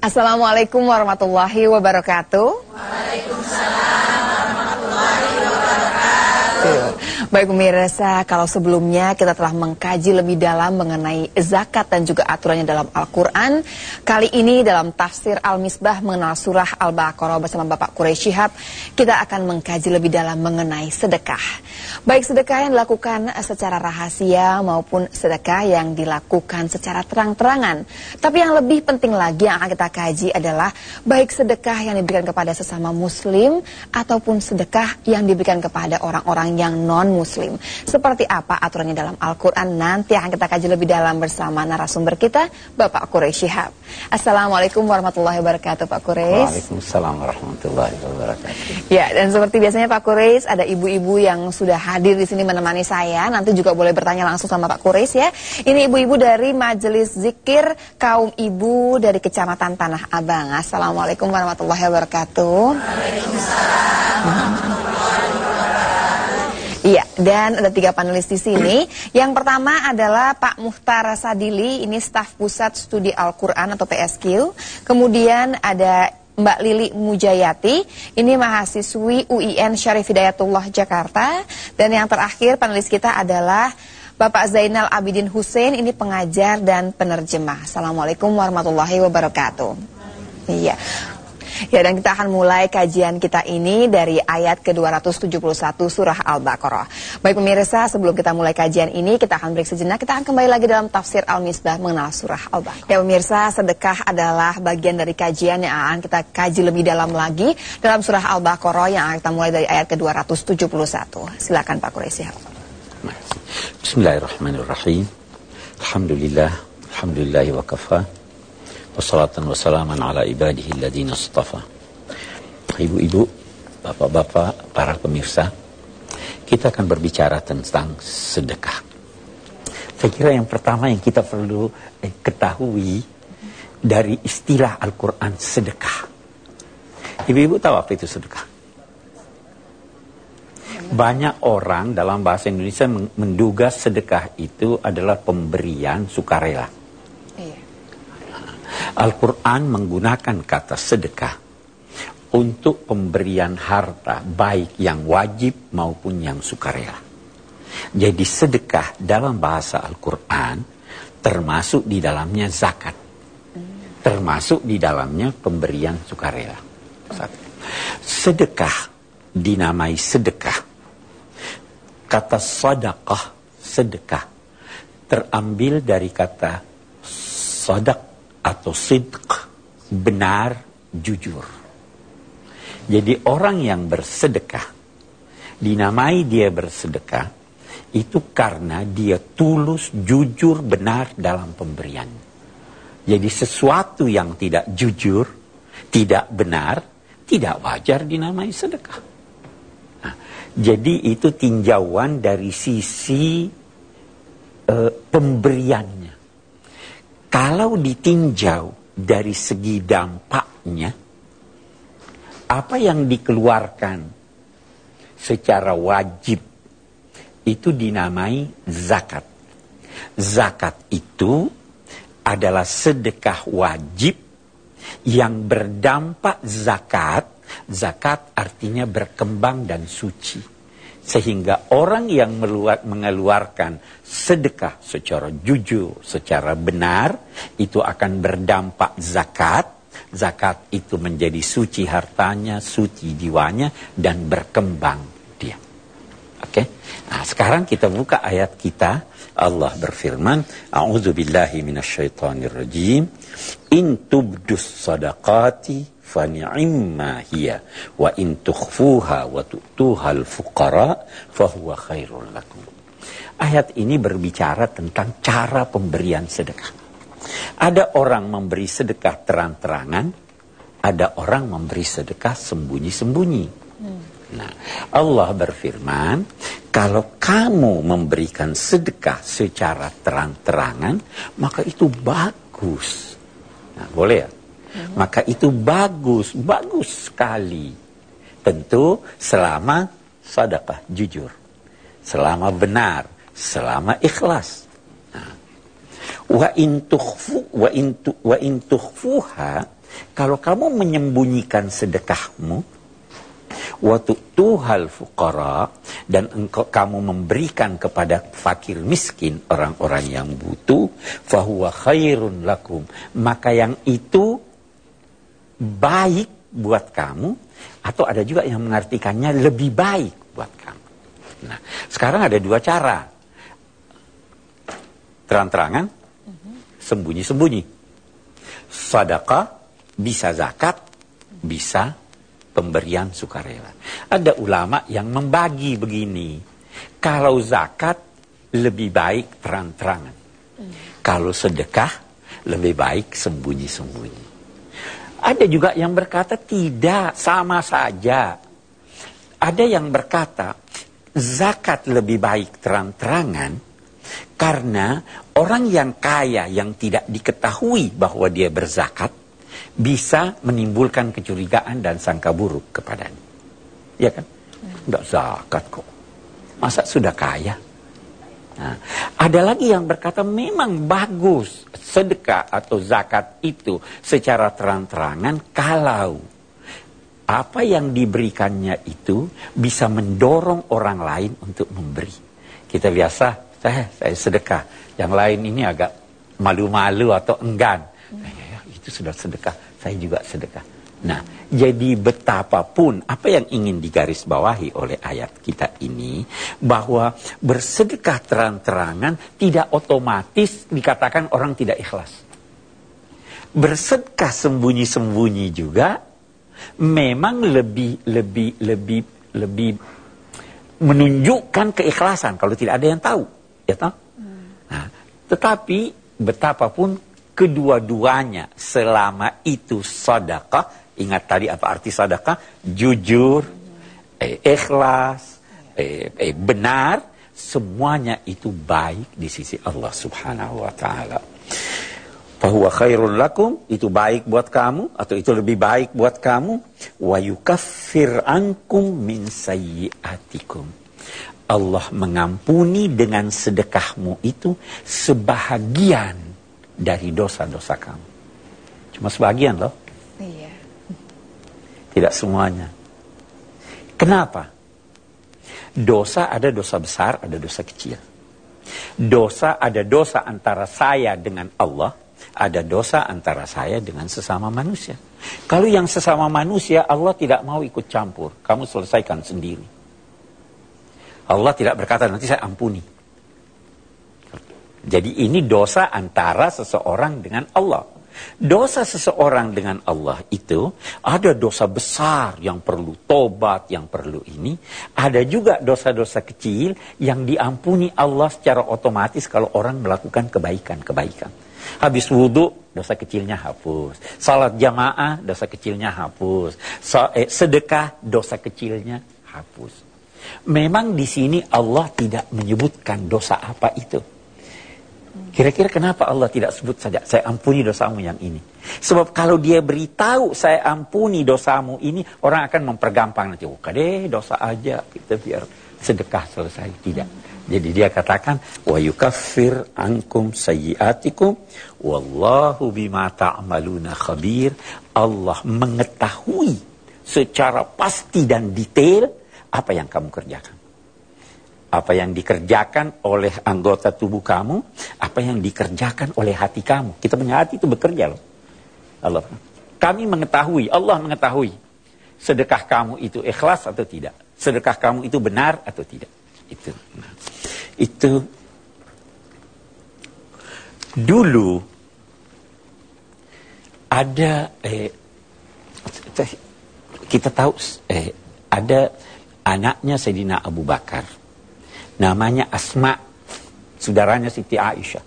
Assalamualaikum warahmatullahi wabarakatuh. Waalaikumsalam warahmatullahi wabarakatuh. Baik pemirsa, kalau sebelumnya kita telah mengkaji lebih dalam mengenai zakat dan juga aturannya dalam Al-Quran, kali ini dalam tafsir Al-Misbah mengenal surah Al-Baqarah bersama Bapak Quraisy Shihab, kita akan mengkaji lebih dalam mengenai sedekah. Baik sedekah yang dilakukan secara rahasia maupun sedekah yang dilakukan secara terang-terangan. Tapi yang lebih penting lagi yang akan kita kaji adalah baik sedekah yang diberikan kepada sesama muslim ataupun sedekah yang diberikan kepada orang-orang yang non-muslim. Seperti apa aturannya dalam Al-Quran nanti akan kita kaji lebih dalam bersama narasumber kita, Bapak Quraisy Shihab. Assalamualaikum warahmatullahi wabarakatuh Pak Quraisy. Waalaikumsalam warahmatullahi wabarakatuh. Ya, dan seperti biasanya Pak Quraisy ada ibu-ibu yang sudah hadir di sini menemani saya. Nanti juga boleh bertanya langsung sama Pak Quraisy ya. Ini ibu-ibu dari Majelis Zikir Kaum Ibu dari Kecamatan Tanah Abang. Assalamualaikum warahmatullahi wabarakatuh. Waalaikumsalam. Iya, dan ada tiga panelis di sini. Yang pertama adalah Pak Muhtar Sadili, ini staf pusat studi Al-Quran atau PSQ. Kemudian ada Mbak Lili Mujayati, ini mahasiswi UIN Syarif Hidayatullah Jakarta. Dan yang terakhir panelis kita adalah Bapak Zainal Abidin Hussein, ini pengajar dan penerjemah. Assalamualaikum warahmatullahi wabarakatuh. Iya. Ya dan kita akan mulai kajian kita ini dari ayat ke-271 surah Al-Baqarah. Baik pemirsa, sebelum kita mulai kajian ini, kita akan break sejenak. Kita akan kembali lagi dalam tafsir Al-Misbah mengenal surah Al-Baqarah. Ya pemirsa, sedekah adalah bagian dari kajian yang akan kita kaji lebih dalam lagi dalam surah Al-Baqarah yang akan kita mulai dari ayat ke-271. Silakan Pak Quraisy. Bismillahirrahmanirrahim. Alhamdulillah, alhamdulillahi wa kafa. Wassalatan wassalaman ala ibadihi alladhina astafa. Ibu-ibu, bapak-bapak, para pemirsa Kita akan berbicara tentang sedekah. Saya kira yang pertama yang kita perlu eh, ketahui Dari istilah Al-Quran sedekah. Ibu-ibu tahu apa itu sedekah? Banyak orang dalam bahasa Indonesia menduga sedekah itu adalah pemberian sukarela Al-Quran menggunakan kata sedekah untuk pemberian harta baik yang wajib maupun yang sukarela. Jadi sedekah dalam bahasa Al-Quran termasuk di dalamnya zakat. Termasuk di dalamnya pemberian sukarela. Sedekah dinamai sedekah. Kata sadaqah, sedekah, terambil dari kata sadak atau sidq, benar, jujur. Jadi orang yang bersedekah, dinamai dia bersedekah, itu karena dia tulus, jujur, benar dalam pemberian. Jadi sesuatu yang tidak jujur, tidak benar, tidak wajar dinamai sedekah. Nah, jadi itu tinjauan dari sisi uh, pemberiannya. Kalau ditinjau dari segi dampaknya, apa yang dikeluarkan secara wajib itu dinamai zakat. Zakat itu adalah sedekah wajib yang berdampak zakat. Zakat artinya berkembang dan suci. Sehingga orang yang mengeluarkan sedekah secara jujur, secara benar, itu akan berdampak zakat. Zakat itu menjadi suci hartanya, suci jiwanya, dan berkembang dia. Oke? Okay? Nah, sekarang kita buka ayat kita. Allah berfirman, A'udzubillahi minasyaitonirrajim. In tubdus sadaqati Ayat ini berbicara tentang cara pemberian sedekah. Ada orang memberi sedekah terang-terangan, ada orang memberi sedekah sembunyi-sembunyi. Hmm. Nah, Allah berfirman, kalau kamu memberikan sedekah secara terang-terangan, maka itu bagus. Nah, boleh ya? Maka itu bagus, bagus sekali. Tentu selama sadaqah jujur. Selama benar, selama ikhlas. Nah, Wa in tukhfu wa in wa in tukhfuha kalau kamu menyembunyikan sedekahmu waktu tuhal fuqara dan engkau kamu memberikan kepada fakir miskin orang-orang yang butuh fahuwa khairun lakum maka yang itu baik buat kamu atau ada juga yang mengartikannya lebih baik buat kamu. Nah, sekarang ada dua cara. Terang-terangan, sembunyi-sembunyi. Sadaqah bisa zakat, bisa pemberian sukarela. Ada ulama yang membagi begini. Kalau zakat lebih baik terang-terangan. Kalau sedekah lebih baik sembunyi-sembunyi. Ada juga yang berkata tidak, sama saja. Ada yang berkata zakat lebih baik terang-terangan karena orang yang kaya yang tidak diketahui bahwa dia berzakat bisa menimbulkan kecurigaan dan sangka buruk kepadanya. Ya kan? Tidak zakat kok. Masa sudah kaya? Nah, ada lagi yang berkata memang bagus sedekah atau zakat itu secara terang-terangan kalau apa yang diberikannya itu bisa mendorong orang lain untuk memberi. Kita biasa, saya, saya sedekah. Yang lain ini agak malu-malu atau enggan. Hmm. Ya, itu sudah sedekah, saya juga sedekah. Nah, jadi betapapun apa yang ingin digarisbawahi oleh ayat kita ini bahwa bersedekah terang-terangan tidak otomatis dikatakan orang tidak ikhlas. Bersedekah sembunyi-sembunyi juga memang lebih lebih lebih lebih menunjukkan keikhlasan kalau tidak ada yang tahu, ya tahu. Nah, tetapi betapapun kedua-duanya selama itu sedekah Ingat tadi apa arti sedekah? Jujur, eh, ikhlas, eh, eh, benar, semuanya itu baik di sisi Allah Subhanahu wa taala. Bahwa khairul lakum itu baik buat kamu atau itu lebih baik buat kamu wa yukaffir ankum min sayyiatikum. Allah mengampuni dengan sedekahmu itu sebahagian dari dosa-dosa kamu. Cuma sebagian loh. Tidak semuanya. Kenapa? Dosa ada dosa besar, ada dosa kecil. Dosa ada dosa antara saya dengan Allah, ada dosa antara saya dengan sesama manusia. Kalau yang sesama manusia, Allah tidak mau ikut campur. Kamu selesaikan sendiri. Allah tidak berkata, nanti saya ampuni. Jadi ini dosa antara seseorang dengan Allah. Dosa seseorang dengan Allah itu ada dosa besar yang perlu tobat, yang perlu ini. Ada juga dosa-dosa kecil yang diampuni Allah secara otomatis kalau orang melakukan kebaikan-kebaikan. Habis wudhu, dosa kecilnya hapus. Salat jamaah, dosa kecilnya hapus. Eh, sedekah, dosa kecilnya hapus. Memang di sini Allah tidak menyebutkan dosa apa itu. Kira-kira kenapa Allah tidak sebut saja, saya ampuni dosamu yang ini. Sebab kalau dia beritahu, saya ampuni dosamu ini, orang akan mempergampang nanti. Oh, deh dosa aja, kita biar sedekah selesai. Tidak. Jadi dia katakan, wa yukaffir ankum sayyiatikum, wallahu bima ta'maluna khabir. Allah mengetahui secara pasti dan detail apa yang kamu kerjakan apa yang dikerjakan oleh anggota tubuh kamu, apa yang dikerjakan oleh hati kamu. Kita punya hati itu bekerja loh. Allah. Kami mengetahui, Allah mengetahui sedekah kamu itu ikhlas atau tidak. Sedekah kamu itu benar atau tidak. Itu. Nah, itu dulu ada eh, kita tahu eh, ada anaknya Sayyidina Abu Bakar Namanya Asma, saudaranya Siti Aisyah.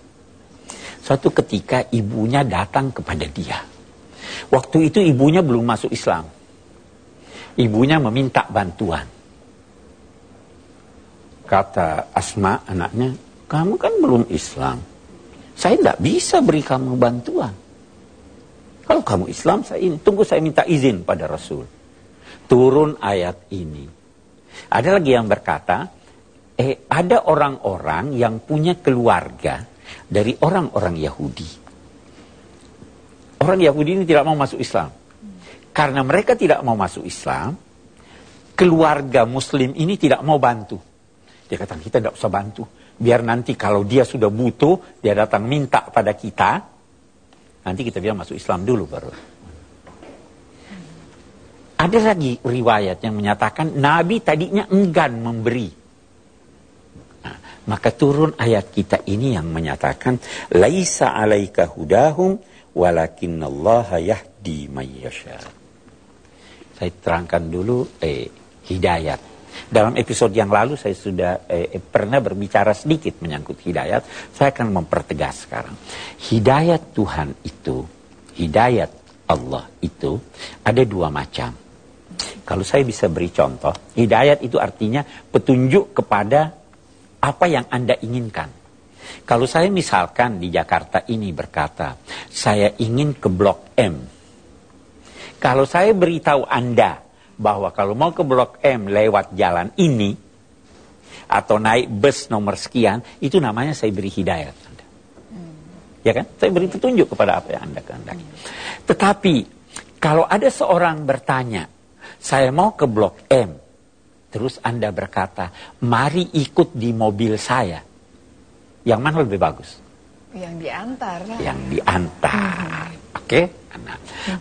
Suatu ketika ibunya datang kepada dia. Waktu itu ibunya belum masuk Islam. Ibunya meminta bantuan. Kata Asma anaknya, kamu kan belum Islam. Saya tidak bisa beri kamu bantuan. Kalau kamu Islam, saya ini. Tunggu saya minta izin pada Rasul. Turun ayat ini. Ada lagi yang berkata, eh ada orang-orang yang punya keluarga dari orang-orang Yahudi. Orang Yahudi ini tidak mau masuk Islam. Karena mereka tidak mau masuk Islam, keluarga muslim ini tidak mau bantu. Dia kata, kita tidak usah bantu. Biar nanti kalau dia sudah butuh, dia datang minta pada kita, nanti kita bilang masuk Islam dulu baru. Ada lagi riwayat yang menyatakan Nabi tadinya enggan memberi. Maka turun ayat kita ini yang menyatakan laisa alaika hudahum walakinallaha yahdi mayyasha. Saya terangkan dulu eh, hidayat. Dalam episode yang lalu saya sudah eh, pernah berbicara sedikit menyangkut hidayat. Saya akan mempertegas sekarang. Hidayat Tuhan itu, hidayat Allah itu ada dua macam. Kalau saya bisa beri contoh, hidayat itu artinya petunjuk kepada apa yang Anda inginkan. Kalau saya misalkan di Jakarta ini berkata, saya ingin ke Blok M. Kalau saya beritahu Anda bahwa kalau mau ke Blok M lewat jalan ini, atau naik bus nomor sekian, itu namanya saya beri hidayat. Anda. Ya kan? Saya beri petunjuk kepada apa yang Anda kehendaki. Tetapi, kalau ada seorang bertanya, saya mau ke Blok M. Terus Anda berkata, mari ikut di mobil saya. Yang mana lebih bagus? Yang diantar. Yang diantar. Hmm. Oke? Okay? Nah,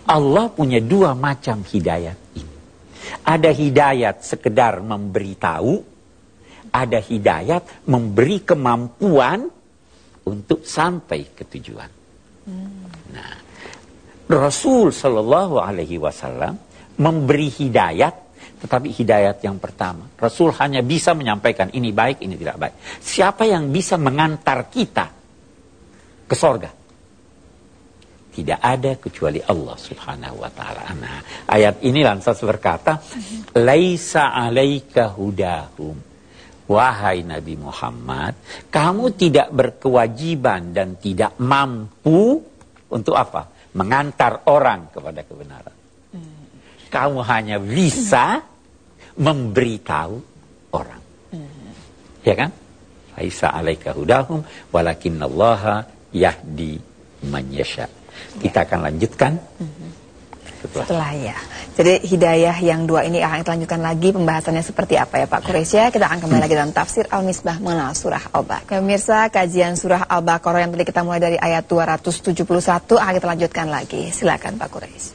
Allah punya dua macam hidayat ini. Ada hidayat sekedar memberitahu, ada hidayat memberi kemampuan untuk sampai ke tujuan. Hmm. Nah, Rasul Shallallahu Alaihi Wasallam memberi hidayat, tetapi hidayat yang pertama. Rasul hanya bisa menyampaikan ini baik, ini tidak baik. Siapa yang bisa mengantar kita ke sorga? Tidak ada kecuali Allah subhanahu wa ta'ala. Nah, ayat ini lantas berkata, Laisa alaika hudahum. Wahai Nabi Muhammad, kamu tidak berkewajiban dan tidak mampu untuk apa? Mengantar orang kepada kebenaran kamu hanya bisa memberitahu orang. Ya kan? Laisa alaika hudahum walakinallaha yahdi man yasha. Kita akan lanjutkan setelah. setelah ya. Jadi hidayah yang dua ini akan kita lanjutkan lagi pembahasannya seperti apa ya Pak Quraisy Kita akan kembali lagi dalam tafsir Al-Misbah mengenal surah Al-Baqarah. Pemirsa, kajian surah Al-Baqarah yang tadi kita mulai dari ayat 271 akan kita lanjutkan lagi. Silakan Pak Quraisy.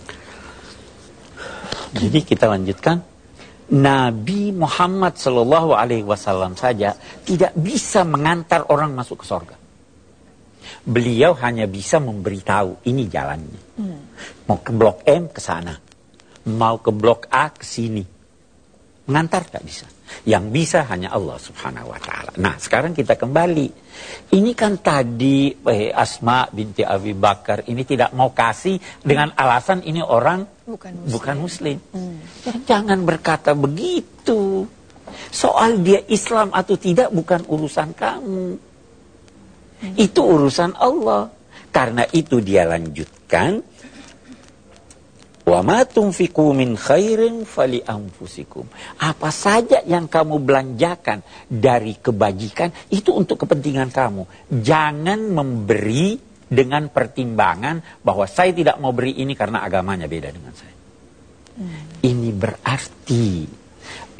Jadi kita lanjutkan. Nabi Muhammad Shallallahu Alaihi Wasallam saja tidak bisa mengantar orang masuk ke sorga. Beliau hanya bisa memberitahu ini jalannya. Hmm. Mau ke blok M ke sana, mau ke blok A ke sini. Mengantar tak bisa. Yang bisa hanya Allah subhanahu wa ta'ala. Nah sekarang kita kembali. Ini kan tadi eh, Asma binti Abi Bakar ini tidak mau kasih dengan alasan ini orang bukan muslim. Bukan muslim. Hmm. Ya, jangan berkata begitu. Soal dia Islam atau tidak bukan urusan kamu. Hmm. Itu urusan Allah. Karena itu dia lanjutkan Wa ma tunfiqu min khairin fali anfusikum. Apa saja yang kamu belanjakan dari kebajikan itu untuk kepentingan kamu. Jangan memberi dengan pertimbangan bahwa saya tidak mau beri ini karena agamanya beda dengan saya. Hmm. Ini berarti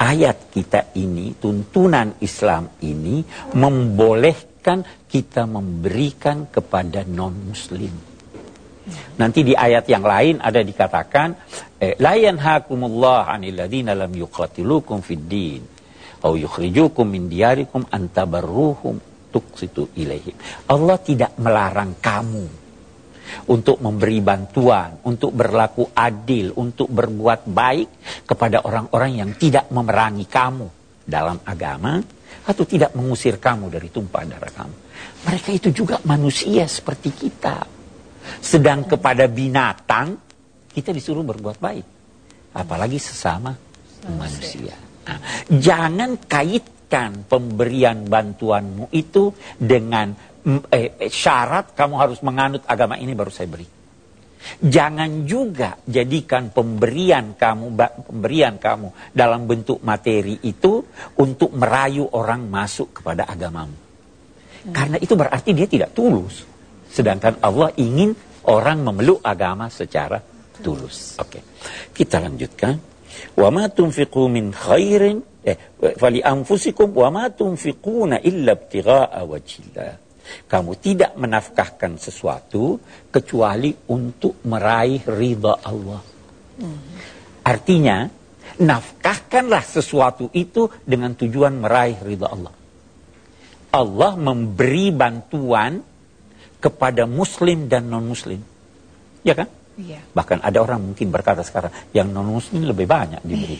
ayat kita ini, tuntunan Islam ini membolehkan kita memberikan kepada non-muslim. Nanti di ayat yang lain ada dikatakan eh, la yanhakumullah 'anil ladzina lam yuqatilukum fid din aw yukhrijukum min diyarikum antabarruhum tuqsitu ilaihim. Allah tidak melarang kamu untuk memberi bantuan, untuk berlaku adil, untuk berbuat baik kepada orang-orang yang tidak memerangi kamu dalam agama atau tidak mengusir kamu dari tumpah darah kamu. Mereka itu juga manusia seperti kita. Sedang kepada binatang kita disuruh berbuat baik. Apalagi sesama manusia. Nah, jangan kaitkan pemberian bantuanmu itu dengan mm, eh, eh, syarat kamu harus menganut agama ini baru saya beri. Jangan juga jadikan pemberian kamu pemberian kamu dalam bentuk materi itu untuk merayu orang masuk kepada agamamu. Karena itu berarti dia tidak tulus. Sedangkan Allah ingin orang memeluk agama secara tulus. Oke. Okay. Kita lanjutkan. Wa ma tunfiqu min khairin eh fali anfusikum wa ma tunfiquna illa ibtigha'a wajhillah. Kamu tidak menafkahkan sesuatu kecuali untuk meraih ridha Allah. Artinya, nafkahkanlah sesuatu itu dengan tujuan meraih ridha Allah. Allah memberi bantuan kepada muslim dan non-muslim. Ya kan? Iya. Bahkan ada orang mungkin berkata sekarang, yang non-muslim lebih banyak diberi.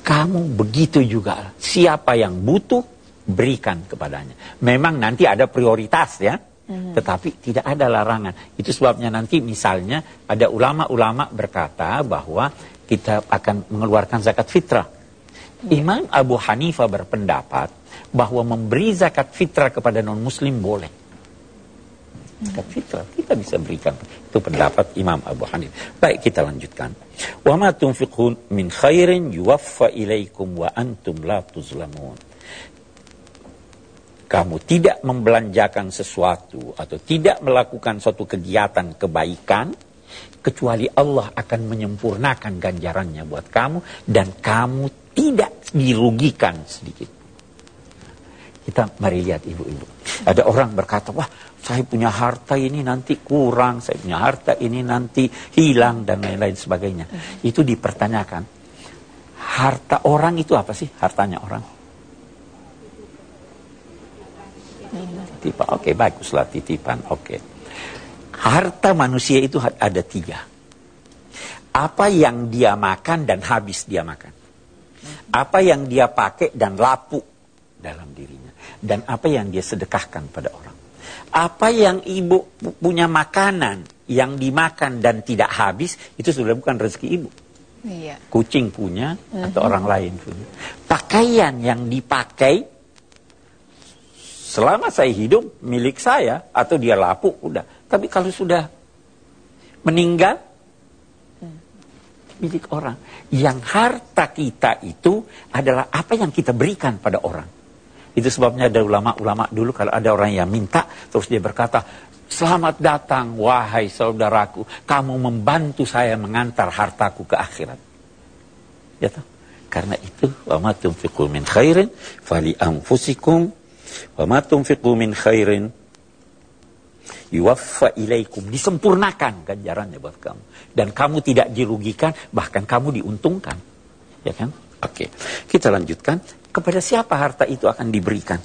Kamu begitu juga. Siapa yang butuh, berikan kepadanya. Memang nanti ada prioritas ya. Mm-hmm. Tetapi tidak ada larangan. Itu sebabnya nanti misalnya ada ulama-ulama berkata bahwa kita akan mengeluarkan zakat fitrah. Yeah. Imam Abu Hanifah berpendapat bahwa memberi zakat fitrah kepada non-muslim boleh. Zakat fitrah kita bisa berikan. Itu pendapat Imam Abu Hanif. Baik, kita lanjutkan. Wa ma tunfiqun min khairin yuwaffa ilaikum wa antum la tuzlamun. Kamu tidak membelanjakan sesuatu atau tidak melakukan suatu kegiatan kebaikan kecuali Allah akan menyempurnakan ganjarannya buat kamu dan kamu tidak dirugikan sedikit. Kita mari lihat ibu-ibu. Ada orang berkata, wah saya punya harta ini nanti kurang, saya punya harta ini nanti hilang dan lain-lain sebagainya. Itu dipertanyakan. Harta orang itu apa sih hartanya orang? Titipan, oke okay, baguslah titipan, oke. Okay. Harta manusia itu ada tiga. Apa yang dia makan dan habis dia makan. Apa yang dia pakai dan lapuk dalam dirinya dan apa yang dia sedekahkan pada orang. Apa yang ibu punya makanan yang dimakan dan tidak habis itu sudah bukan rezeki ibu. Iya. Kucing punya uh-huh. atau mhm. orang lain punya. Pakaian yang dipakai selama saya hidup milik saya atau dia lapuk udah. Tapi kalau sudah meninggal hmm. milik orang. Yang harta kita itu adalah apa yang kita berikan pada orang. Itu sebabnya ada ulama-ulama dulu kalau ada orang yang minta terus dia berkata, "Selamat datang wahai saudaraku, kamu membantu saya mengantar hartaku ke akhirat." Ya toh? Karena itu, wa ma tunfiqu min khairin fali anfusikum. Wa ma tunfiqu min khairin yuwaffa ilaikum. Disempurnakan ganjarannya buat kamu. Dan kamu tidak dirugikan bahkan kamu diuntungkan. Ya kan? Oke. Kita lanjutkan kepada siapa harta itu akan diberikan?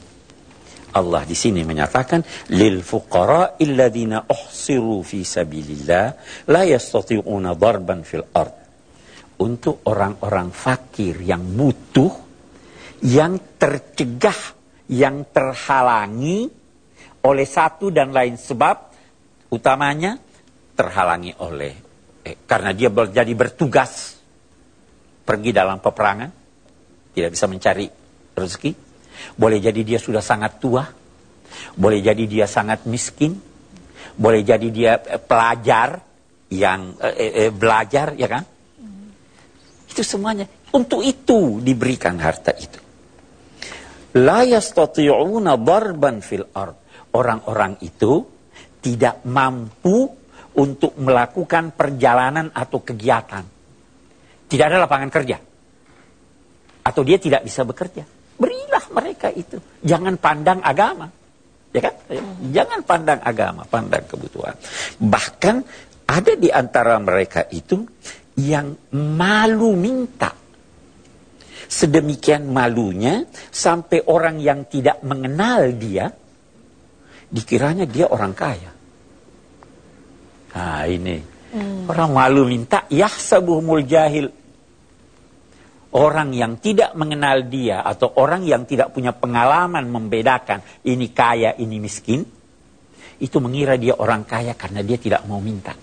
Allah di sini menyatakan lil fuqara illadina uhsiru fi sabilillah la yastati'una darban fil ard. Untuk orang-orang fakir yang butuh yang tercegah, yang terhalangi oleh satu dan lain sebab utamanya terhalangi oleh eh, karena dia jadi bertugas pergi dalam peperangan tidak bisa mencari rezeki. Boleh jadi dia sudah sangat tua. Boleh jadi dia sangat miskin. Boleh jadi dia eh, pelajar yang eh, eh, belajar, ya kan? Itu semuanya. Untuk itu diberikan harta itu. La yastati'una darban fil ard. Orang-orang itu tidak mampu untuk melakukan perjalanan atau kegiatan. Tidak ada lapangan kerja. Atau dia tidak bisa bekerja berilah mereka itu. Jangan pandang agama. Ya kan? Jangan pandang agama, pandang kebutuhan. Bahkan ada di antara mereka itu yang malu minta. Sedemikian malunya sampai orang yang tidak mengenal dia dikiranya dia orang kaya. Nah ini. Hmm. Orang malu minta yahsabuhumul jahil orang yang tidak mengenal dia atau orang yang tidak punya pengalaman membedakan ini kaya, ini miskin, itu mengira dia orang kaya karena dia tidak mau minta.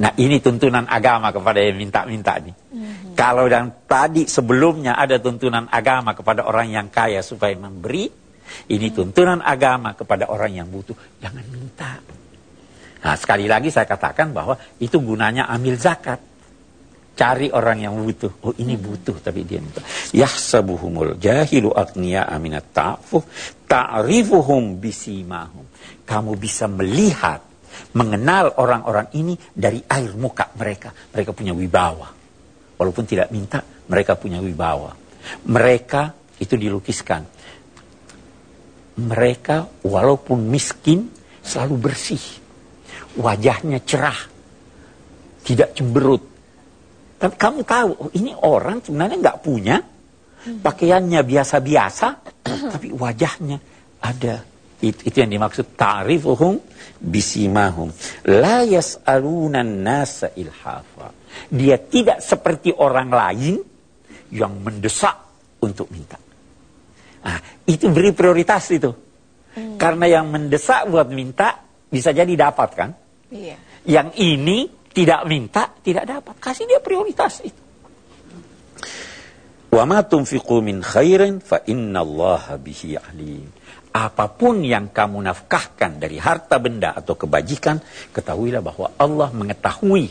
Nah ini tuntunan agama kepada yang minta-minta nih. Mm-hmm. Kalau dan tadi sebelumnya ada tuntunan agama kepada orang yang kaya supaya memberi, ini mm-hmm. tuntunan agama kepada orang yang butuh, jangan minta. Nah sekali lagi saya katakan bahwa itu gunanya ambil zakat. Cari orang yang butuh. Oh ini butuh tapi dia minta. Yahsabuhumul jahilu agniya aminat ta'fuh ta'rifuhum bisimahum. Kamu bisa melihat, mengenal orang-orang ini dari air muka mereka. Mereka punya wibawa. Walaupun tidak minta, mereka punya wibawa. Mereka itu dilukiskan. Mereka walaupun miskin selalu bersih. Wajahnya cerah. Tidak cemberut. Tapi kamu tahu, oh, ini orang sebenarnya nggak punya. Pakaiannya biasa-biasa. tapi wajahnya ada. Itu, itu yang dimaksud ta'rifuhum bisimahum. La yas'alunan nasa ilhafa. Dia tidak seperti orang lain yang mendesak untuk minta. Nah, itu beri prioritas itu. Hmm. Karena yang mendesak buat minta bisa jadi dapat kan? Iya. Yang ini tidak minta tidak dapat. Kasih dia prioritas itu. Wa ma tunfiqu min khairin fa innallaha bihi alim. Apa pun yang kamu nafkahkan dari harta benda atau kebajikan, ketahuilah bahwa Allah mengetahui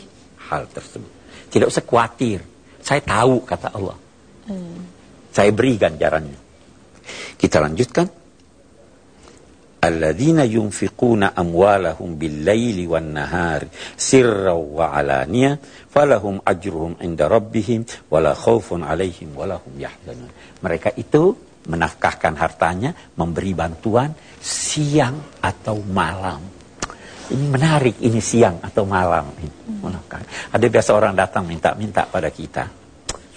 hal tersebut. Tidak usah khawatir. Saya tahu kata Allah. Hmm. Saya beri ganjarannya. Kita lanjutkan. Alladzina yunfiquna amwalahum bil-laili wan-nahari sirran wa alaniya falahum ajruhum inda rabbihim wala khaufun alaihim wala hum yahzanun. Mereka itu menafkahkan hartanya, memberi bantuan siang atau malam. Ini menarik, ini siang atau malam. Menafkahkan. Ada biasa orang datang minta-minta pada kita.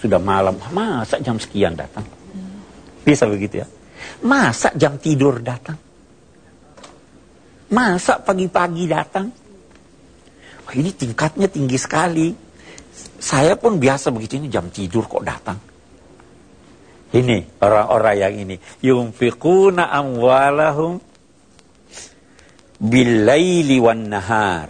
Sudah malam, masa jam sekian datang? Bisa begitu ya? Masa jam tidur datang? Masa pagi-pagi datang? Wah, ini tingkatnya tinggi sekali. Saya pun biasa begitu ini jam tidur kok datang. Ini orang-orang yang ini. Yumfiquna amwalahum billaili wan nahar.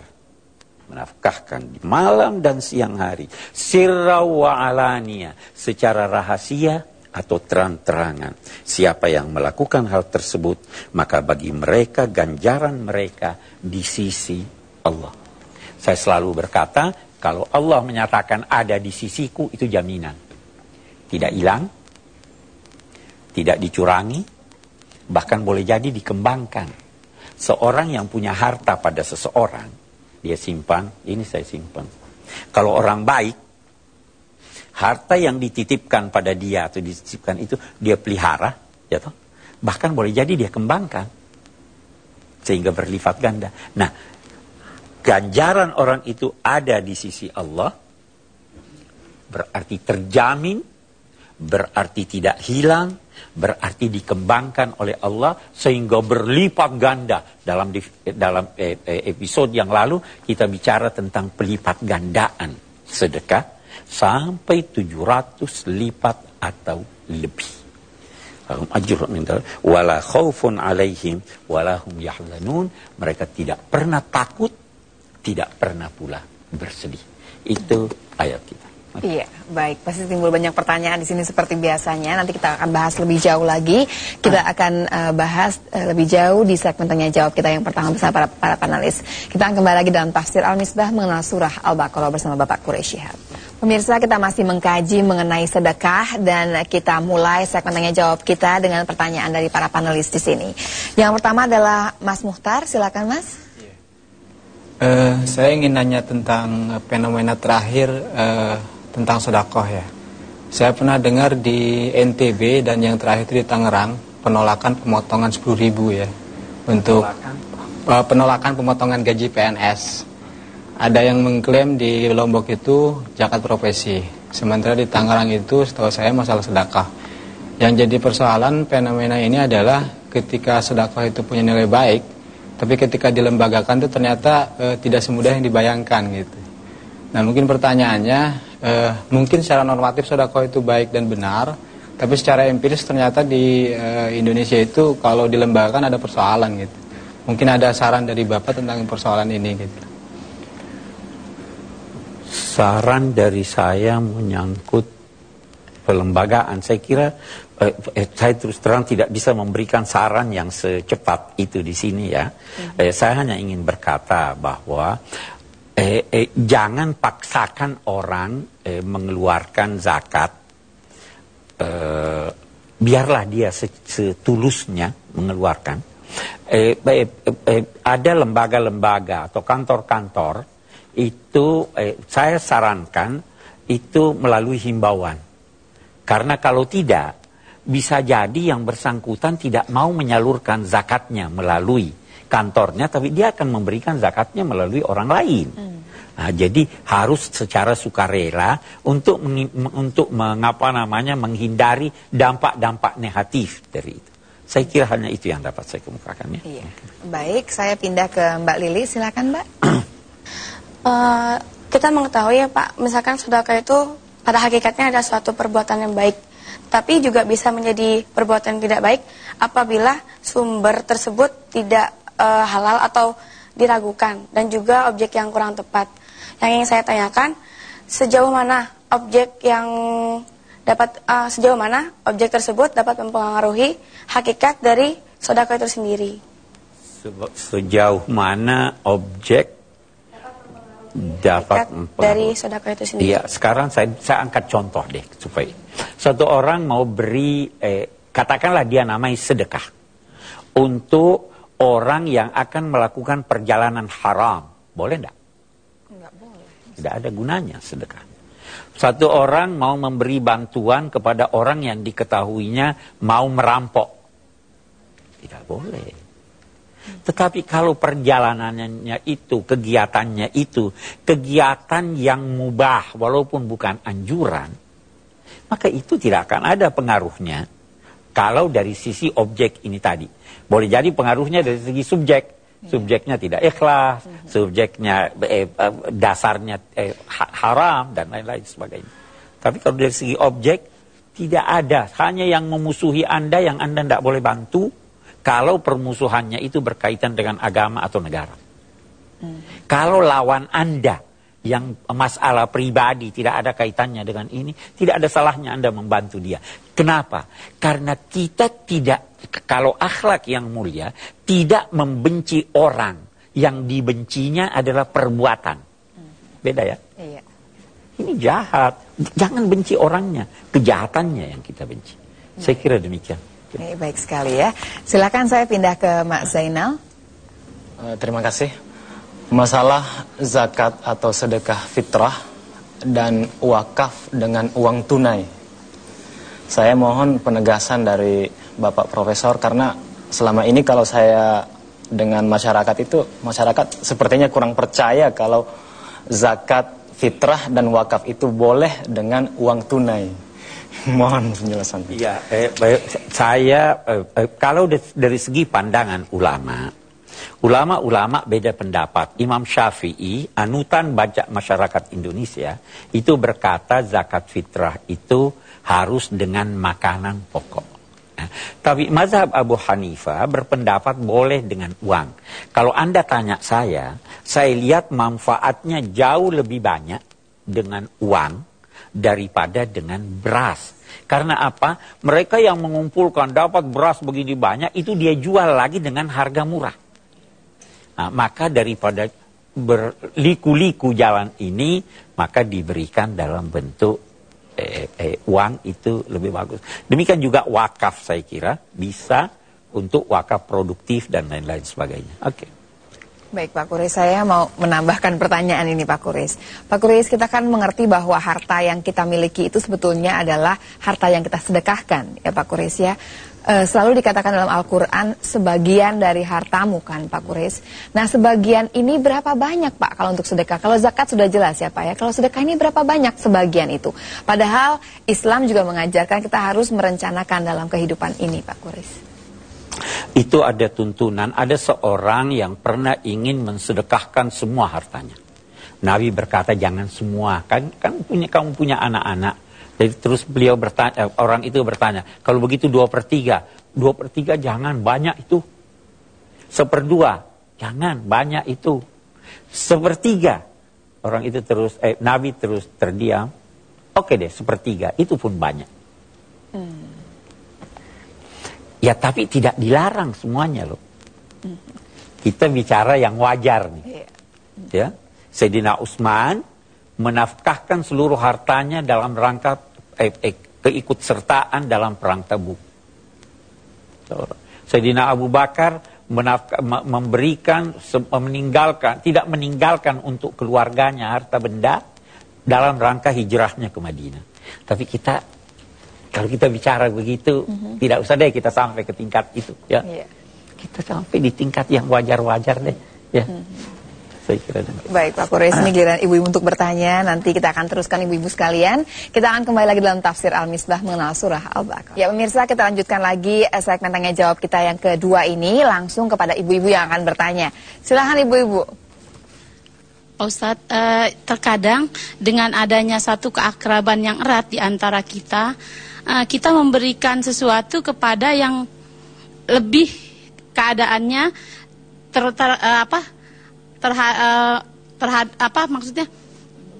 Menafkahkan di malam dan siang hari. Sirra wa alania. Secara rahasia atau terang-terangan. Siapa yang melakukan hal tersebut, maka bagi mereka ganjaran mereka di sisi Allah. Saya selalu berkata, kalau Allah menyatakan ada di sisiku, itu jaminan. Tidak hilang, tidak dicurangi, bahkan boleh jadi dikembangkan. Seorang yang punya harta pada seseorang, dia simpan, ini saya simpan. Kalau orang baik, harta yang dititipkan pada dia atau dititipkan itu dia pelihara, ya toh? Bahkan boleh jadi dia kembangkan sehingga berlipat ganda. Nah, ganjaran orang itu ada di sisi Allah berarti terjamin, berarti tidak hilang, berarti dikembangkan oleh Allah sehingga berlipat ganda. Dalam dalam eh, eh, episode yang lalu kita bicara tentang pelipat gandaan sedekah sampai 700 lipat atau lebih. Lahum ajrun min wala khaufun alaihim wala hum yahzanun. Mereka tidak pernah takut, tidak pernah pula bersedih. Itu ayat kita. Iya, baik. Pasti timbul banyak pertanyaan di sini seperti biasanya. Nanti kita akan bahas lebih jauh lagi. Kita ah. akan uh, bahas uh, lebih jauh di segmen tanya jawab kita yang pertama bersama para, para panelis. Kita akan kembali lagi dalam tafsir Al-Misbah mengenal surah Al-Baqarah bersama Bapak Quraisy Shihab. Pemirsa kita masih mengkaji mengenai sedekah dan kita mulai segmen tanya jawab kita dengan pertanyaan dari para panelis di sini. Yang pertama adalah Mas Muhtar, silakan Mas. Uh, saya ingin nanya tentang fenomena terakhir uh, tentang sedekah ya. Saya pernah dengar di NTB dan yang terakhir itu di Tangerang penolakan pemotongan 10 ribu ya untuk penolakan, uh, penolakan pemotongan gaji PNS ada yang mengklaim di Lombok itu zakat profesi. Sementara di Tangerang itu setahu saya masalah sedekah. Yang jadi persoalan fenomena ini adalah ketika sedekah itu punya nilai baik, tapi ketika dilembagakan itu ternyata e, tidak semudah yang dibayangkan gitu. Nah mungkin pertanyaannya, e, mungkin secara normatif sedekah itu baik dan benar, tapi secara empiris ternyata di e, Indonesia itu kalau dilembagakan ada persoalan gitu. Mungkin ada saran dari Bapak tentang persoalan ini gitu saran dari saya menyangkut pelembagaan. Saya kira eh, eh, saya terus terang tidak bisa memberikan saran yang secepat itu di sini ya. Hmm. Eh, saya hanya ingin berkata bahwa eh, eh, jangan paksakan orang eh, mengeluarkan zakat. Eh, biarlah dia setulusnya mengeluarkan. Eh, eh, eh, ada lembaga-lembaga atau kantor-kantor itu eh, saya sarankan itu melalui himbauan. Karena kalau tidak, bisa jadi yang bersangkutan tidak mau menyalurkan zakatnya melalui kantornya, tapi dia akan memberikan zakatnya melalui orang lain. Hmm. Nah, jadi harus secara sukarela untuk untuk mengapa namanya menghindari dampak-dampak negatif dari itu. Saya kira hanya itu yang dapat saya kemukakan ya. Iya. Baik, saya pindah ke Mbak Lili, silakan Mbak. uh, kita mengetahui ya Pak, misalkan sedekah itu pada hakikatnya ada suatu perbuatan yang baik, tapi juga bisa menjadi perbuatan yang tidak baik apabila sumber tersebut tidak uh, halal atau diragukan dan juga objek yang kurang tepat. Yang ingin saya tanyakan, sejauh mana objek yang dapat uh, sejauh mana objek tersebut dapat mempengaruhi hakikat dari sodako itu sendiri? Sejauh mana objek dapat dari sodako itu sendiri? Iya, sekarang saya saya angkat contoh deh supaya satu orang mau beri eh, katakanlah dia namai sedekah untuk orang yang akan melakukan perjalanan haram, boleh enggak? Tidak ada gunanya sedekah. Satu orang mau memberi bantuan kepada orang yang diketahuinya mau merampok. Tidak boleh. Tetapi kalau perjalanannya itu, kegiatannya itu, kegiatan yang mubah walaupun bukan anjuran, maka itu tidak akan ada pengaruhnya. Kalau dari sisi objek ini tadi. Boleh jadi pengaruhnya dari segi subjek. Subjeknya tidak ikhlas, subjeknya eh, eh, dasarnya eh, haram dan lain-lain sebagainya. Tapi kalau dari segi objek tidak ada, hanya yang memusuhi Anda yang Anda tidak boleh bantu kalau permusuhannya itu berkaitan dengan agama atau negara. Hmm. Kalau lawan Anda yang masalah pribadi tidak ada kaitannya dengan ini, tidak ada salahnya Anda membantu dia. Kenapa? Karena kita tidak kalau akhlak yang mulia tidak membenci orang, yang dibencinya adalah perbuatan. Beda ya? Iya. Ini jahat. Jangan benci orangnya, kejahatannya yang kita benci. Saya kira demikian. Baik, baik sekali ya. Silakan saya pindah ke Mak Zainal. Uh, terima kasih. Masalah zakat atau sedekah fitrah dan wakaf dengan uang tunai. Saya mohon penegasan dari Bapak Profesor karena selama ini kalau saya dengan masyarakat itu masyarakat sepertinya kurang percaya kalau zakat fitrah dan wakaf itu boleh dengan uang tunai. Mohon penjelasan. Iya, eh, saya eh, eh, kalau dari segi pandangan ulama, ulama-ulama beda pendapat. Imam Syafi'i, anutan baca masyarakat Indonesia, itu berkata zakat fitrah itu harus dengan makanan pokok. Tapi mazhab Abu Hanifah berpendapat boleh dengan uang. Kalau Anda tanya saya, saya lihat manfaatnya jauh lebih banyak dengan uang daripada dengan beras. Karena apa? Mereka yang mengumpulkan dapat beras begini banyak, itu dia jual lagi dengan harga murah. Nah, maka daripada berliku-liku jalan ini, maka diberikan dalam bentuk eh, eh, uang itu lebih bagus. Demikian juga wakaf saya kira bisa untuk wakaf produktif dan lain-lain sebagainya. Oke. Okay. Baik Pak Kuris, saya mau menambahkan pertanyaan ini Pak Kuris. Pak Kuris, kita kan mengerti bahwa harta yang kita miliki itu sebetulnya adalah harta yang kita sedekahkan ya Pak Kuris ya uh, selalu dikatakan dalam Al-Quran sebagian dari hartamu kan Pak Kuris. Nah sebagian ini berapa banyak Pak kalau untuk sedekah? Kalau zakat sudah jelas ya Pak ya. Kalau sedekah ini berapa banyak sebagian itu? Padahal Islam juga mengajarkan kita harus merencanakan dalam kehidupan ini Pak Kuris. Itu ada tuntunan, ada seorang yang pernah ingin mensedekahkan semua hartanya. Nabi berkata jangan semua, kan kan punya kamu punya anak-anak, jadi terus beliau bertanya, eh, orang itu bertanya, kalau begitu dua per tiga, dua per tiga jangan banyak itu. Seperdua, jangan banyak itu. Sepertiga, orang itu terus, eh, Nabi terus terdiam. Oke deh, sepertiga, itu pun banyak. Hmm. Ya tapi tidak dilarang semuanya loh. Kita bicara yang wajar nih. Yeah. Ya, Sayyidina Utsman menafkahkan seluruh hartanya dalam rangka eh, eh, keikutsertaan dalam perang Tabuk. Sayyidina Abu Bakar menafka, memberikan meninggalkan tidak meninggalkan untuk keluarganya harta benda dalam rangka hijrahnya ke Madinah. Tapi kita kalau kita bicara begitu mm -hmm. tidak usah deh kita sampai ke tingkat itu ya. Yeah. Kita sampai di tingkat yang wajar-wajar deh ya. Mm -hmm saya kira Baik Pak Kores, ini giliran ibu-ibu untuk bertanya. Nanti kita akan teruskan ibu-ibu sekalian. Kita akan kembali lagi dalam tafsir Al-Misbah mengenal surah Al-Baqarah. Ya pemirsa, kita lanjutkan lagi eh, segmen tanya jawab kita yang kedua ini langsung kepada ibu-ibu yang akan bertanya. Silahkan ibu-ibu. Ustadz, eh, terkadang dengan adanya satu keakraban yang erat di antara kita, eh, kita memberikan sesuatu kepada yang lebih keadaannya ter, ter, eh, apa terha, uh, terhad, apa maksudnya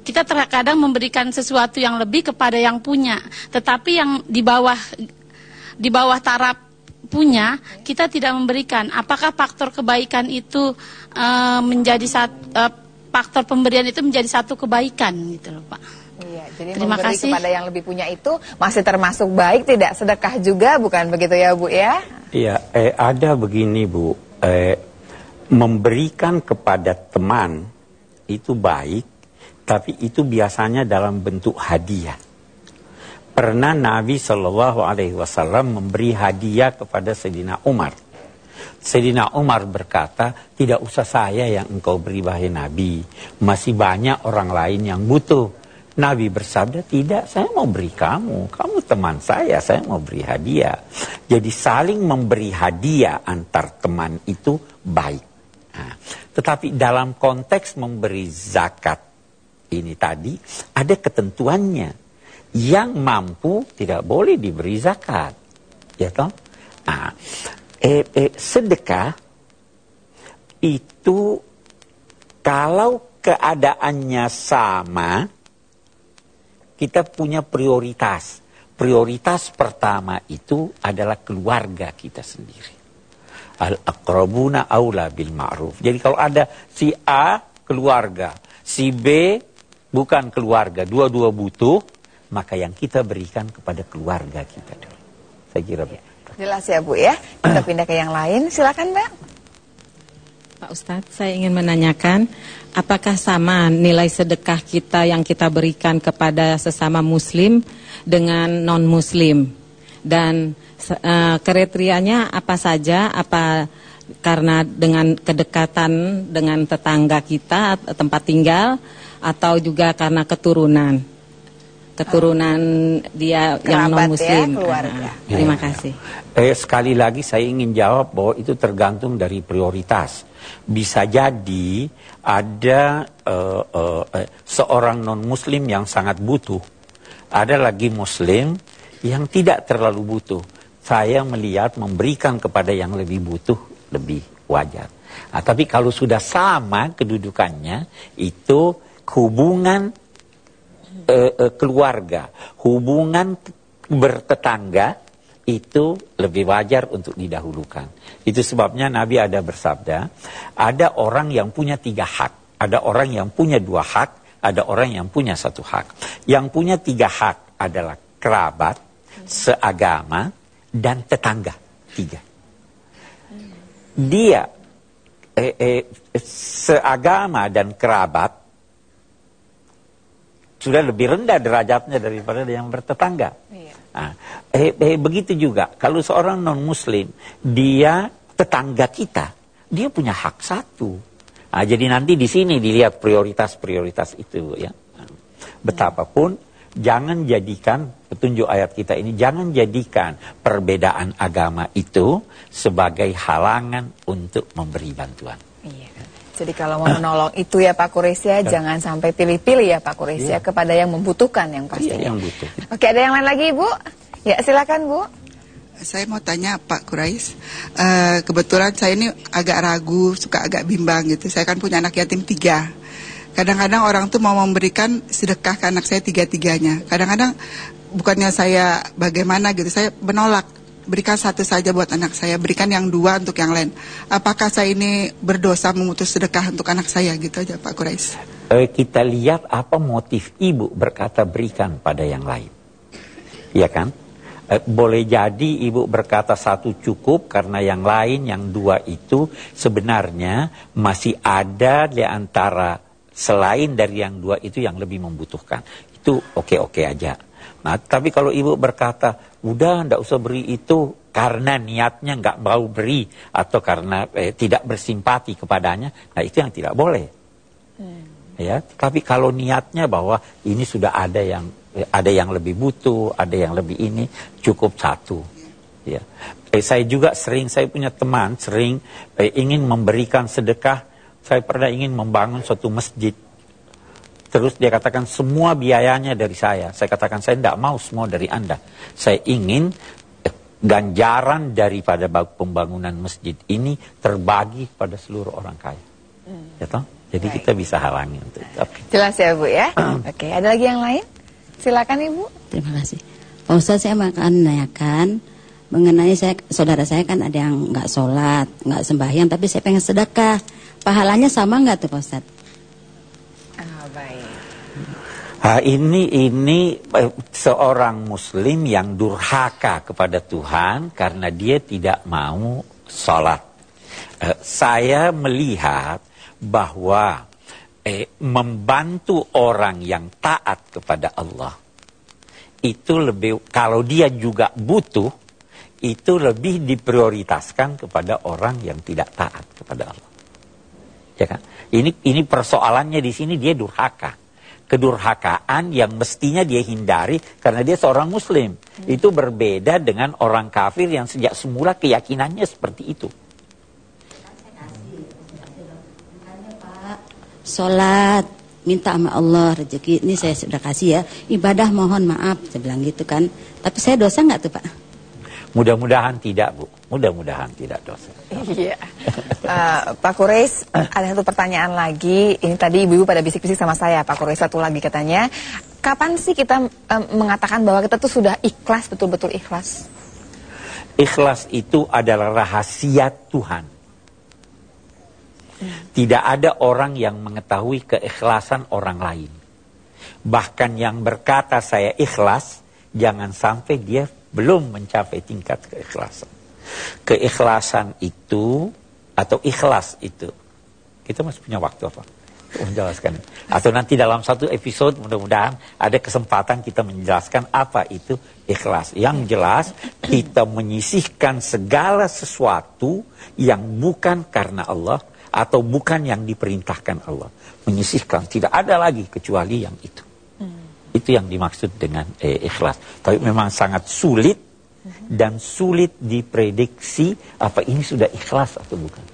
kita terkadang memberikan sesuatu yang lebih kepada yang punya, tetapi yang di bawah di bawah taraf punya kita tidak memberikan. Apakah faktor kebaikan itu uh, menjadi satu uh, faktor pemberian itu menjadi satu kebaikan gitu loh Pak? Iya, jadi Terima memberi kasih. kepada yang lebih punya itu masih termasuk baik tidak sedekah juga bukan begitu ya Bu ya? Iya, eh, ada begini Bu. Eh, memberikan kepada teman itu baik, tapi itu biasanya dalam bentuk hadiah. Pernah Nabi Shallallahu Alaihi Wasallam memberi hadiah kepada Sayyidina Umar. Sayyidina Umar berkata, tidak usah saya yang engkau beri wahai Nabi, masih banyak orang lain yang butuh. Nabi bersabda, tidak, saya mau beri kamu. Kamu teman saya, saya mau beri hadiah. Jadi saling memberi hadiah antar teman itu baik. Nah, tetapi dalam konteks memberi zakat ini tadi ada ketentuannya. Yang mampu tidak boleh diberi zakat. Ya toh? Nah, eh, eh, sedekah itu kalau keadaannya sama kita punya prioritas. Prioritas pertama itu adalah keluarga kita sendiri al-aqrabuna aula bil ma'ruf. Jadi kalau ada si A keluarga, si B bukan keluarga, dua-dua butuh, maka yang kita berikan kepada keluarga kita dulu. Saya kira ya. Jelas ya Bu ya. Kita pindah ke yang lain. Silakan Mbak. Pak Ustadz, saya ingin menanyakan, apakah sama nilai sedekah kita yang kita berikan kepada sesama muslim dengan non-muslim? Dan uh, kriterianya apa saja? Apa karena dengan kedekatan dengan tetangga kita tempat tinggal atau juga karena keturunan? Keturunan dia Kerabat yang non muslim. Ya, keluarga. Uh, terima ya, kasih. Eh, sekali lagi saya ingin jawab bahwa itu tergantung dari prioritas. Bisa jadi ada uh, uh, seorang non muslim yang sangat butuh. Ada lagi muslim yang tidak terlalu butuh saya melihat memberikan kepada yang lebih butuh lebih wajar. Nah, tapi kalau sudah sama kedudukannya, itu hubungan uh, uh, keluarga, hubungan bertetangga itu lebih wajar untuk didahulukan. Itu sebabnya Nabi ada bersabda, ada orang yang punya tiga hak, ada orang yang punya dua hak, ada orang yang punya satu hak. Yang punya tiga hak adalah kerabat, seagama, dan tetangga tiga. Dia eh, eh, seagama dan kerabat sudah lebih rendah derajatnya daripada yang bertetangga. Eh, eh, begitu juga kalau seorang non Muslim dia tetangga kita, dia punya hak satu. Nah, jadi nanti di sini dilihat prioritas-prioritas itu ya. Betapapun jangan jadikan petunjuk ayat kita ini jangan jadikan perbedaan agama itu sebagai halangan untuk memberi bantuan. Iya. Jadi kalau mau menolong itu ya Pak Kuresia, ya. jangan sampai pilih-pilih ya Pak Kuresia ya. kepada yang membutuhkan yang pastinya. Iya, yang butuh. Oke, ada yang lain lagi Ibu? Ya, silakan Bu. Saya mau tanya Pak Kurais, uh, kebetulan saya ini agak ragu, suka agak bimbang gitu. Saya kan punya anak yatim tiga. Kadang-kadang orang tuh mau memberikan sedekah ke anak saya tiga-tiganya. Kadang-kadang bukannya saya bagaimana gitu, saya menolak. Berikan satu saja buat anak saya, berikan yang dua untuk yang lain. Apakah saya ini berdosa memutus sedekah untuk anak saya gitu aja Pak Kurais? eh, kita lihat apa motif ibu berkata berikan pada yang lain. Ya kan? Eh, boleh jadi ibu berkata satu cukup karena yang lain, yang dua itu sebenarnya masih ada di antara selain dari yang dua itu yang lebih membutuhkan. Itu oke-oke aja. Nah, tapi kalau ibu berkata, udah ndak usah beri itu karena niatnya nggak mau beri atau karena eh, tidak bersimpati kepadanya, nah itu yang tidak boleh. Hmm. Ya, tapi kalau niatnya bahwa ini sudah ada yang ada yang lebih butuh, ada yang lebih ini, cukup satu. Ya. Eh, saya juga sering, saya punya teman sering eh, ingin memberikan sedekah. Saya pernah ingin membangun suatu masjid. Terus dia katakan semua biayanya dari saya. Saya katakan saya tidak mau semua dari Anda. Saya ingin eh, ganjaran daripada pembangunan masjid ini terbagi pada seluruh orang kaya. Hmm. Ya toh? Jadi Baik. kita bisa halangi untuk itu. Jelas ya Bu ya. Oke, ada lagi yang lain? Silakan Ibu. Terima kasih. Pak Ustaz saya akan menanyakan mengenai saya saudara saya kan ada yang nggak sholat, nggak sembahyang, tapi saya pengen sedekah. Pahalanya sama nggak tuh Pak Ustaz? Ah, baik. Ha, ini ini eh, seorang Muslim yang durhaka kepada Tuhan karena dia tidak mau sholat. Eh, saya melihat bahwa eh, membantu orang yang taat kepada Allah itu lebih kalau dia juga butuh itu lebih diprioritaskan kepada orang yang tidak taat kepada Allah. Ya kan? Ini ini persoalannya di sini dia durhaka. Kedurhakaan yang mestinya dia hindari karena dia seorang muslim. Hmm. Itu berbeda dengan orang kafir yang sejak semula keyakinannya seperti itu. sholat, minta sama Allah rezeki. Ini saya sudah kasih ya. Ibadah mohon maaf, saya bilang gitu kan. Tapi saya dosa nggak tuh Pak? Mudah-mudahan tidak Bu. Mudah-mudahan tidak dosa. Iya. uh, Pak Kureis, ada satu pertanyaan lagi. Ini tadi ibu-ibu pada bisik-bisik sama saya. Pak Kureis satu lagi katanya. Kapan sih kita um, mengatakan bahwa kita tuh sudah ikhlas, betul-betul ikhlas? Ikhlas itu adalah rahasia Tuhan. Tidak ada orang yang mengetahui keikhlasan orang lain. Bahkan yang berkata saya ikhlas, jangan sampai dia belum mencapai tingkat keikhlasan. Keikhlasan itu, atau ikhlas itu, kita masih punya waktu apa? menjelaskan. Atau nanti dalam satu episode mudah-mudahan ada kesempatan kita menjelaskan apa itu ikhlas. Yang jelas kita menyisihkan segala sesuatu yang bukan karena Allah atau bukan yang diperintahkan Allah. Menyisihkan, tidak ada lagi kecuali yang itu. Hmm. Itu yang dimaksud dengan eh, ikhlas. Tapi memang sangat sulit dan sulit diprediksi apa ini sudah ikhlas atau bukan.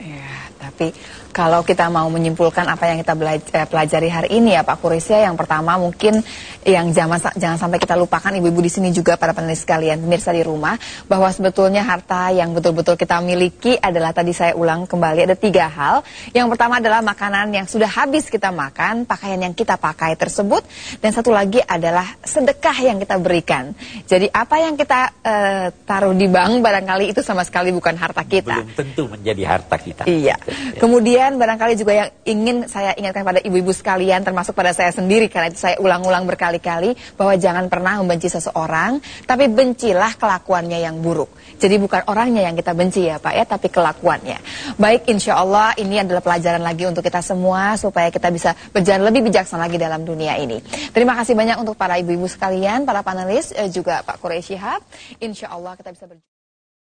Ya, tapi kalau kita mau menyimpulkan apa yang kita eh, pelajari hari ini ya Pak Kurisya, yang pertama mungkin yang jangan, jangan sampai kita lupakan ibu-ibu di sini juga para penulis sekalian, pemirsa di rumah, bahwa sebetulnya harta yang betul-betul kita miliki adalah tadi saya ulang kembali ada tiga hal. Yang pertama adalah makanan yang sudah habis kita makan, pakaian yang kita pakai tersebut, dan satu lagi adalah sedekah yang kita berikan. Jadi apa yang kita uh, taruh di bank barangkali itu sama sekali bukan harta kita. Belum tentu menjadi harta kita. Iya. Kemudian barangkali juga yang ingin saya ingatkan pada ibu-ibu sekalian termasuk pada saya sendiri karena itu saya ulang-ulang berkali-kali bahwa jangan pernah membenci seseorang tapi bencilah kelakuannya yang buruk. Jadi bukan orangnya yang kita benci ya Pak ya tapi kelakuannya. Baik insya Allah ini adalah pelajaran lagi untuk kita semua supaya kita bisa berjalan lebih bijaksana lagi dalam dunia ini. Terima kasih banyak untuk para ibu-ibu sekalian, para panelis, eh, juga Pak Quraish Shihab. Insya Allah kita bisa berjalan.